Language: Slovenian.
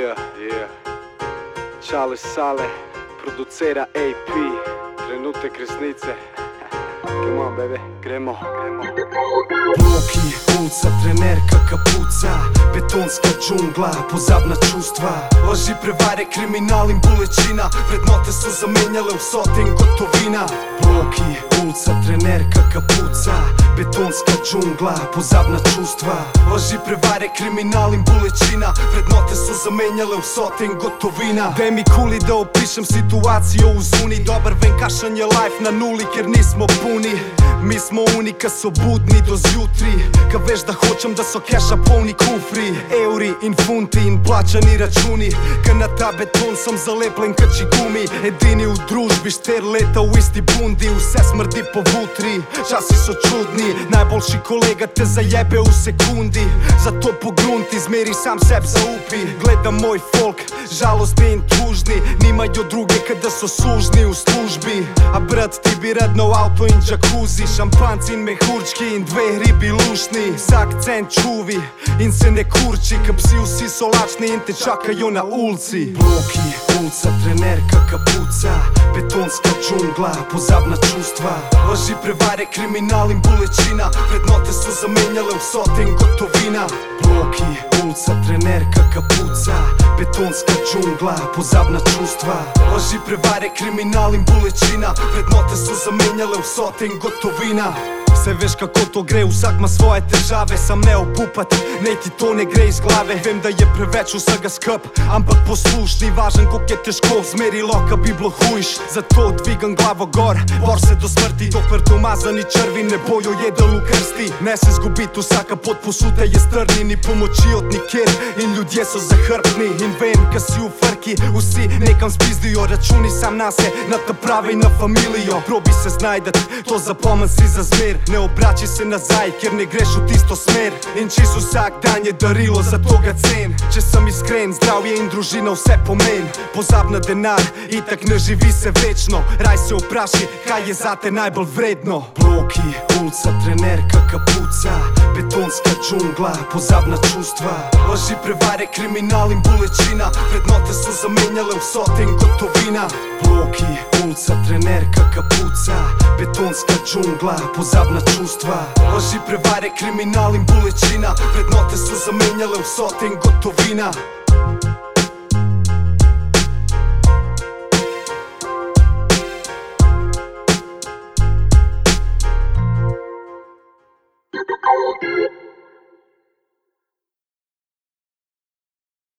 Yeah, yeah. Čale sale, producera AP, trenutek resnice. On, baby, gremo, gremo. Bloki, ulica, trenerka, kapuca Betonska džungla, pozabna čustva Laži prevare, kriminal in bolečina Vrednote su zamenjale u sote in gotovina Bloki, ulica, trenerka, kapuca Betonska džungla, pozabna čustva. Laži prevare, kriminal in bolečina. Vrednote su zamenjale u sote in gotovina. Daj mi kuli da opišem situaciju u zuni Dobar ven kašan je life na nuli ker nismo puni. Mi smo unika so budni do zjutri. Ka veš da hočem da so keša polni kufri. Euri in funti in plaćani računi. Ka na ta beton sam zalepljen kači gumi Edini u družbi šter leta u isti bundi. Vse smrdi po vutri, časi so čudni. Najboljši kolega te zajebe u sekundi. Zato pogrunti, zmeri sam seb zaupi. Gledam moj folk, žalostni in tužni. Nimaju druge kada su sužni u službi. A brat ti bi radno auto in džakuzi. Šampanci in mehurčki in dve ribi lušni. S akcent čuvi in se ne kurči Ka psi vsi so lačni in te čakaju na ulci Bloki, ulica, trenerka, kapuca Betonska džungla, pozabna čustva Laži prevare, kriminal in bolečina. Vrednote su zamenjale u sote in gotovina Bloki, ulica, trenerka, kapuca Betonska džungla, pozabna čustva. Laži prevare, kriminal in bolečina. Vrednote su zamenjale u sote in gotovina Se veš kako to gre, vsak ima svoje težave Sam ne obupat, nej ti to ne gre iz glave. Vem da je preveč vsega skup, ampak poslušni Važan koliko je težko, zmeri loka bi bilo hujš. Zato dvigam glavo gor, bor se do smrti Dokler te umazani črvi ne bojo jedel v krsti. Ne se zgubit, vsaka pot posuta je strni Ni pomoči od nikjer. In ljudje so zahrbni In vem, ka si v frki, vsi nekam spizdijo Računi sam na se, na te prave in na familijo. Probi se znajdet, to zapomen si za zmer. Ne obrači se nazaj, ker ne greš v tisto smer. In čist vsak dan je darilo, zato ga cen. Če sem iskren, zdravje in družina vse pomen. Pozab na denar, itak ne živi se večno. Raj se vpraši, kaj je zate najbolj vredno. Bloki, ulica, trenerka, kapuca Betonska džungla, pozabna čustva. Laži prevare, kriminal in bolečina. Vrednote su zamenjale u sote in gotovina. Bloki, ulica, trenerka, kapuca Betonska džungla, pozabna čustva. Laži prevare, kriminal in bolečina. Vrednote su zamenjale u sote in gotovina Technology.